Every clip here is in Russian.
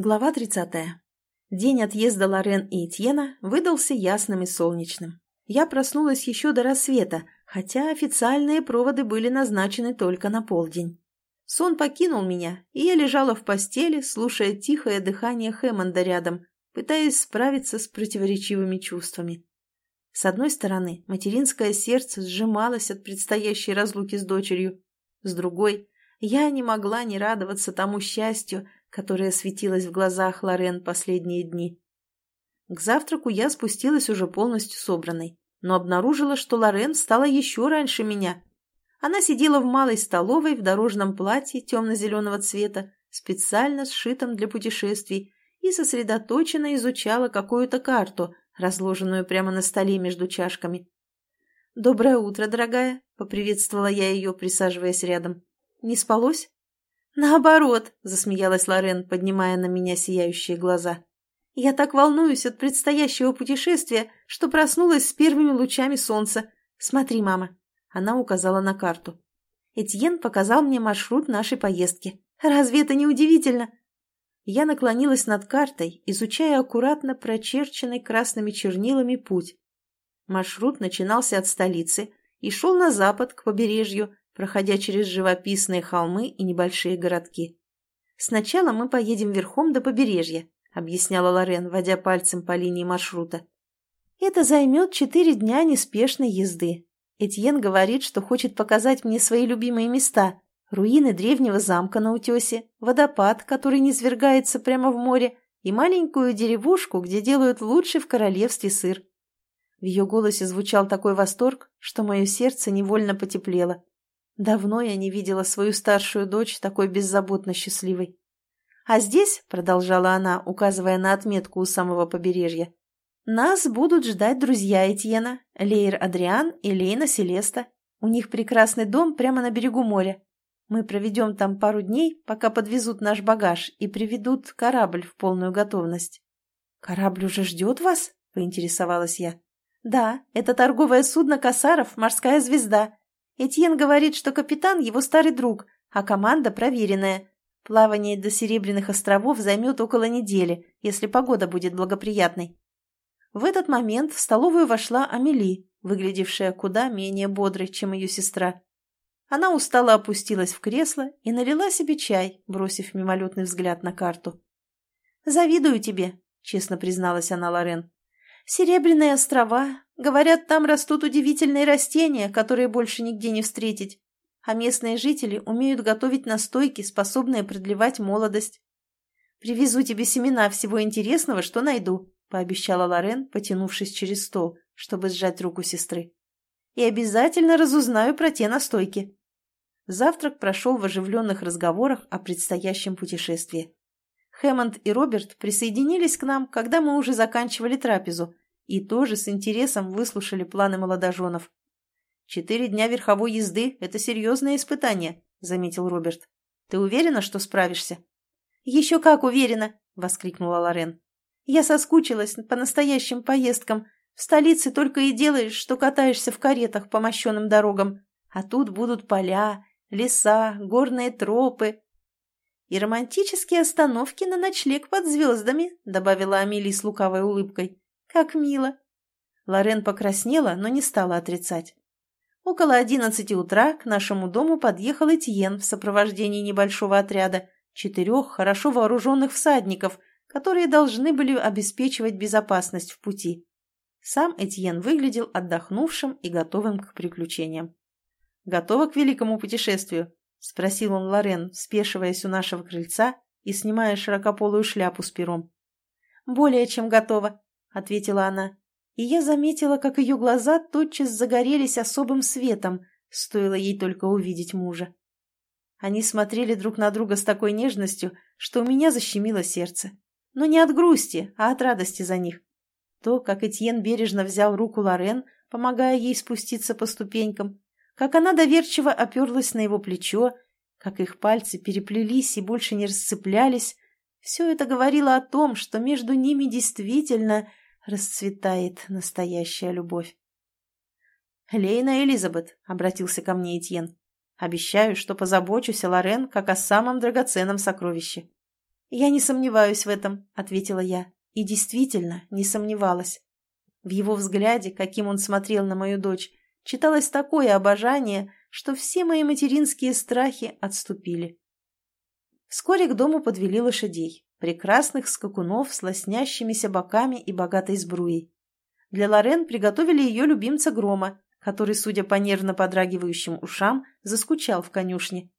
Глава 30. День отъезда Лорен и Этьена выдался ясным и солнечным. Я проснулась еще до рассвета, хотя официальные проводы были назначены только на полдень. Сон покинул меня, и я лежала в постели, слушая тихое дыхание Хэммонда рядом, пытаясь справиться с противоречивыми чувствами. С одной стороны, материнское сердце сжималось от предстоящей разлуки с дочерью. С другой, я не могла не радоваться тому счастью, которая светилась в глазах Лорен последние дни. К завтраку я спустилась уже полностью собранной, но обнаружила, что Лорен стала еще раньше меня. Она сидела в малой столовой в дорожном платье темно-зеленого цвета, специально сшитом для путешествий, и сосредоточенно изучала какую-то карту, разложенную прямо на столе между чашками. «Доброе утро, дорогая!» — поприветствовала я ее, присаживаясь рядом. «Не спалось?» «Наоборот», — засмеялась Лорен, поднимая на меня сияющие глаза. «Я так волнуюсь от предстоящего путешествия, что проснулась с первыми лучами солнца. Смотри, мама». Она указала на карту. Этьен показал мне маршрут нашей поездки. Разве это не удивительно? Я наклонилась над картой, изучая аккуратно прочерченный красными чернилами путь. Маршрут начинался от столицы и шел на запад, к побережью, проходя через живописные холмы и небольшие городки. «Сначала мы поедем верхом до побережья», — объясняла Лорен, водя пальцем по линии маршрута. «Это займет четыре дня неспешной езды. Этьен говорит, что хочет показать мне свои любимые места, руины древнего замка на утесе, водопад, который низвергается прямо в море, и маленькую деревушку, где делают лучший в королевстве сыр. В ее голосе звучал такой восторг, что мое сердце невольно потеплело. Давно я не видела свою старшую дочь такой беззаботно счастливой. А здесь, — продолжала она, указывая на отметку у самого побережья, — нас будут ждать друзья Этьена, Лейр Адриан и Лейна Селеста. У них прекрасный дом прямо на берегу моря. Мы проведем там пару дней, пока подвезут наш багаж и приведут корабль в полную готовность. — Корабль уже ждет вас? — поинтересовалась я. — Да, это торговое судно «Косаров», «Морская звезда», Этьен говорит, что капитан его старый друг, а команда проверенная. Плавание до Серебряных островов займет около недели, если погода будет благоприятной. В этот момент в столовую вошла Амели, выглядевшая куда менее бодрой, чем ее сестра. Она устало опустилась в кресло и налила себе чай, бросив мимолетный взгляд на карту. «Завидую тебе», — честно призналась она Лорен. «Серебряные острова, Говорят, там растут удивительные растения, которые больше нигде не встретить. А местные жители умеют готовить настойки, способные продлевать молодость. «Привезу тебе семена всего интересного, что найду», — пообещала Лорен, потянувшись через стол, чтобы сжать руку сестры. «И обязательно разузнаю про те настойки». Завтрак прошел в оживленных разговорах о предстоящем путешествии. Хэммонд и Роберт присоединились к нам, когда мы уже заканчивали трапезу, и тоже с интересом выслушали планы молодоженов. «Четыре дня верховой езды — это серьезное испытание», — заметил Роберт. «Ты уверена, что справишься?» «Еще как уверена!» — воскликнула Лорен. «Я соскучилась по настоящим поездкам. В столице только и делаешь, что катаешься в каретах по мощенным дорогам. А тут будут поля, леса, горные тропы». «И романтические остановки на ночлег под звездами», — добавила Амелия с лукавой улыбкой. Как мило. Лорен покраснела, но не стала отрицать. Около одиннадцати утра к нашему дому подъехал Этьен в сопровождении небольшого отряда, четырех хорошо вооруженных всадников, которые должны были обеспечивать безопасность в пути. Сам Этьен выглядел отдохнувшим и готовым к приключениям. «Готова к великому путешествию?» — спросил он Лорен, спешиваясь у нашего крыльца и снимая широкополую шляпу с пером. «Более чем готова», — ответила она, и я заметила, как ее глаза тотчас загорелись особым светом, стоило ей только увидеть мужа. Они смотрели друг на друга с такой нежностью, что у меня защемило сердце. Но не от грусти, а от радости за них. То, как Этьен бережно взял руку Лорен, помогая ей спуститься по ступенькам, как она доверчиво оперлась на его плечо, как их пальцы переплелись и больше не расцеплялись, все это говорило о том, что между ними действительно расцветает настоящая любовь. «Лейна Элизабет», — обратился ко мне Этьен, — «обещаю, что позабочусь о Лорен как о самом драгоценном сокровище». «Я не сомневаюсь в этом», — ответила я. И действительно не сомневалась. В его взгляде, каким он смотрел на мою дочь, читалось такое обожание, что все мои материнские страхи отступили. Вскоре к дому подвели лошадей, прекрасных скакунов с лоснящимися боками и богатой сбруей. Для Лорен приготовили ее любимца Грома, который, судя по нервно подрагивающим ушам, заскучал в конюшне.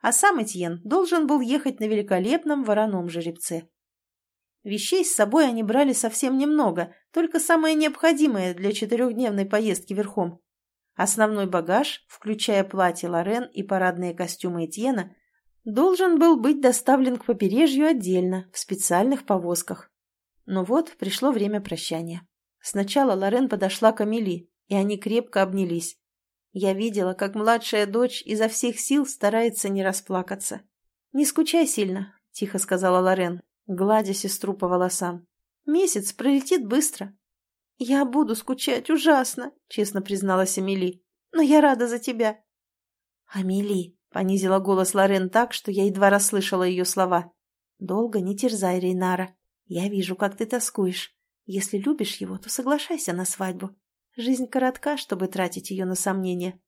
А сам Этьен должен был ехать на великолепном вороном жеребце. Вещей с собой они брали совсем немного, только самое необходимое для четырехдневной поездки верхом. Основной багаж, включая платье Лорен и парадные костюмы Этьена, должен был быть доставлен к побережью отдельно, в специальных повозках. Но вот пришло время прощания. Сначала Лорен подошла к Амели, и они крепко обнялись. Я видела, как младшая дочь изо всех сил старается не расплакаться. «Не скучай сильно», — тихо сказала Лорен, гладя сестру по волосам. «Месяц пролетит быстро». «Я буду скучать ужасно», — честно призналась Амели. «Но я рада за тебя». «Амели», — понизила голос Лорен так, что я едва расслышала ее слова. «Долго не терзай Рейнара. Я вижу, как ты тоскуешь. Если любишь его, то соглашайся на свадьбу. Жизнь коротка, чтобы тратить ее на сомнения».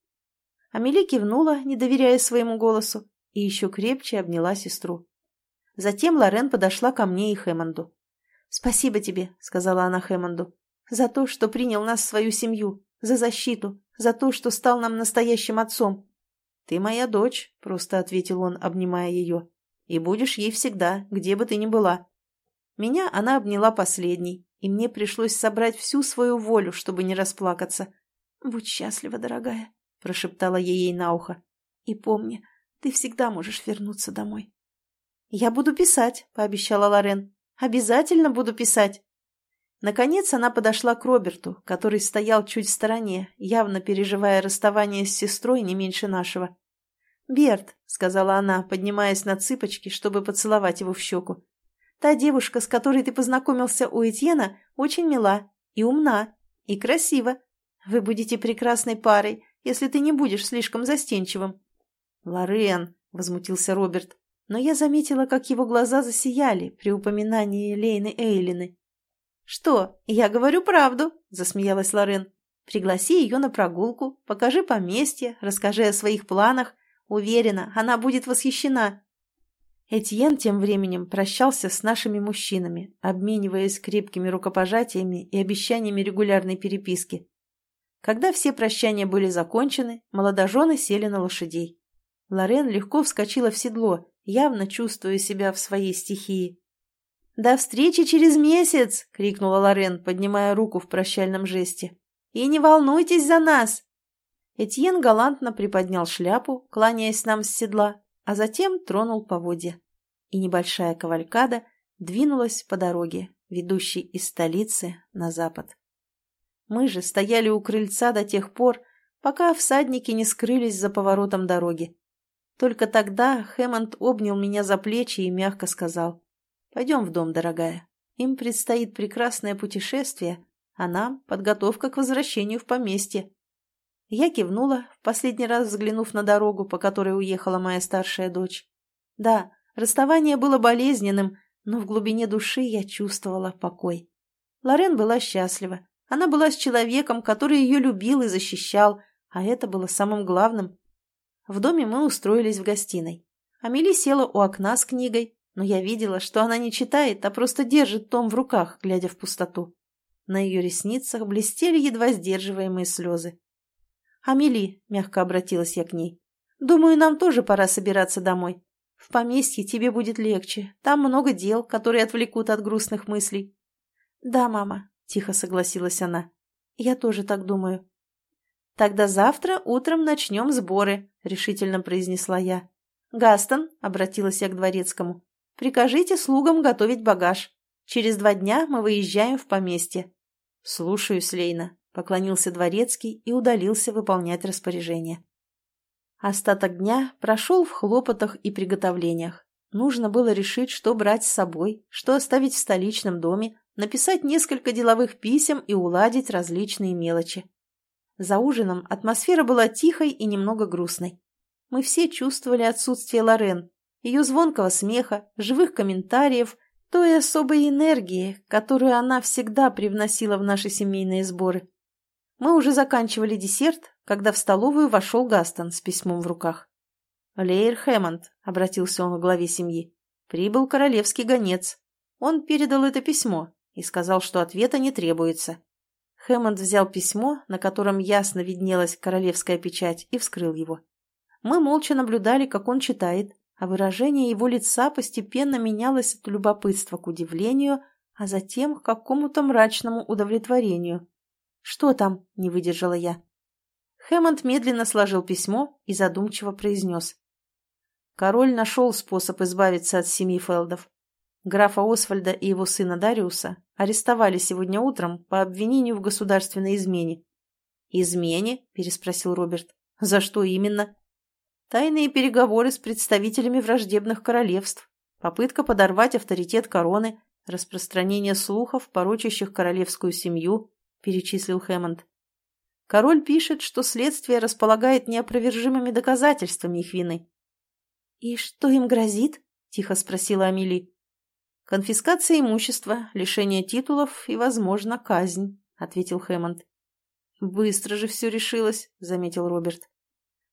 Амели кивнула, не доверяя своему голосу, и еще крепче обняла сестру. Затем Лорен подошла ко мне и Хэммонду. «Спасибо тебе», — сказала она Хэммонду, — «за то, что принял нас в свою семью, за защиту, за то, что стал нам настоящим отцом». «Ты моя дочь», — просто ответил он, обнимая ее, — «и будешь ей всегда, где бы ты ни была». Меня она обняла последней, и мне пришлось собрать всю свою волю, чтобы не расплакаться. «Будь счастлива, дорогая», — прошептала я ей на ухо. «И помни, ты всегда можешь вернуться домой». «Я буду писать», — пообещала Лорен. «Обязательно буду писать». Наконец она подошла к Роберту, который стоял чуть в стороне, явно переживая расставание с сестрой не меньше нашего. «Берт», — сказала она, поднимаясь на цыпочки, чтобы поцеловать его в щеку, — «та девушка, с которой ты познакомился у Этьена, очень мила и умна, и красива. Вы будете прекрасной парой, если ты не будешь слишком застенчивым». «Лорен», — возмутился Роберт, но я заметила, как его глаза засияли при упоминании Лейны Эйлины. «Что, я говорю правду», — засмеялась Лорен. «Пригласи ее на прогулку, покажи поместье, расскажи о своих планах. Уверена, она будет восхищена». Этьен тем временем прощался с нашими мужчинами, обмениваясь крепкими рукопожатиями и обещаниями регулярной переписки. Когда все прощания были закончены, молодожены сели на лошадей. Лорен легко вскочила в седло явно чувствуя себя в своей стихии. «До встречи через месяц!» — крикнула Лорен, поднимая руку в прощальном жесте. «И не волнуйтесь за нас!» Этьен галантно приподнял шляпу, кланяясь нам с седла, а затем тронул поводья. И небольшая кавалькада двинулась по дороге, ведущей из столицы на запад. Мы же стояли у крыльца до тех пор, пока всадники не скрылись за поворотом дороги. Только тогда Хэммонд обнял меня за плечи и мягко сказал, «Пойдем в дом, дорогая. Им предстоит прекрасное путешествие, а нам подготовка к возвращению в поместье». Я кивнула, в последний раз взглянув на дорогу, по которой уехала моя старшая дочь. Да, расставание было болезненным, но в глубине души я чувствовала покой. Лорен была счастлива. Она была с человеком, который ее любил и защищал, а это было самым главным. В доме мы устроились в гостиной. Амели села у окна с книгой, но я видела, что она не читает, а просто держит том в руках, глядя в пустоту. На ее ресницах блестели едва сдерживаемые слезы. «Амели», — мягко обратилась я к ней, — «думаю, нам тоже пора собираться домой. В поместье тебе будет легче, там много дел, которые отвлекут от грустных мыслей». «Да, мама», — тихо согласилась она, — «я тоже так думаю». «Тогда завтра утром начнем сборы», — решительно произнесла я. «Гастон», — обратилась я к дворецкому, — «прикажите слугам готовить багаж. Через два дня мы выезжаем в поместье». «Слушаюсь, Лейна», — поклонился дворецкий и удалился выполнять распоряжение. Остаток дня прошел в хлопотах и приготовлениях. Нужно было решить, что брать с собой, что оставить в столичном доме, написать несколько деловых писем и уладить различные мелочи. За ужином атмосфера была тихой и немного грустной. Мы все чувствовали отсутствие Лорен, ее звонкого смеха, живых комментариев, той особой энергии, которую она всегда привносила в наши семейные сборы. Мы уже заканчивали десерт, когда в столовую вошел Гастон с письмом в руках. «Лейер Хэммонд», — обратился он к главе семьи, — «прибыл королевский гонец. Он передал это письмо и сказал, что ответа не требуется». Хэммонд взял письмо, на котором ясно виднелась королевская печать, и вскрыл его. Мы молча наблюдали, как он читает, а выражение его лица постепенно менялось от любопытства к удивлению, а затем к какому-то мрачному удовлетворению. «Что там?» — не выдержала я. Хэммонд медленно сложил письмо и задумчиво произнес. Король нашел способ избавиться от семьи Фелдов. Графа Освальда и его сына Дариуса арестовали сегодня утром по обвинению в государственной измене. «Измене?» – переспросил Роберт. «За что именно?» «Тайные переговоры с представителями враждебных королевств, попытка подорвать авторитет короны, распространение слухов, порочащих королевскую семью», – перечислил Хэммонд. «Король пишет, что следствие располагает неопровержимыми доказательствами их вины». «И что им грозит?» – тихо спросила Амели. «Конфискация имущества, лишение титулов и, возможно, казнь», — ответил Хэммонд. «Быстро же все решилось», — заметил Роберт.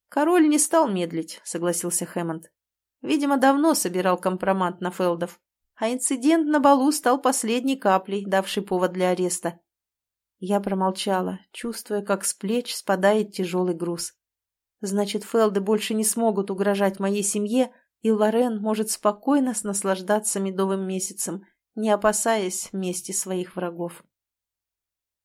«Король не стал медлить», — согласился Хэммонд. «Видимо, давно собирал компромат на Фелдов, а инцидент на балу стал последней каплей, давшей повод для ареста». Я промолчала, чувствуя, как с плеч спадает тяжелый груз. Значит, Фелды больше не смогут угрожать моей семье, и Лорен может спокойно наслаждаться медовым месяцем, не опасаясь мести своих врагов.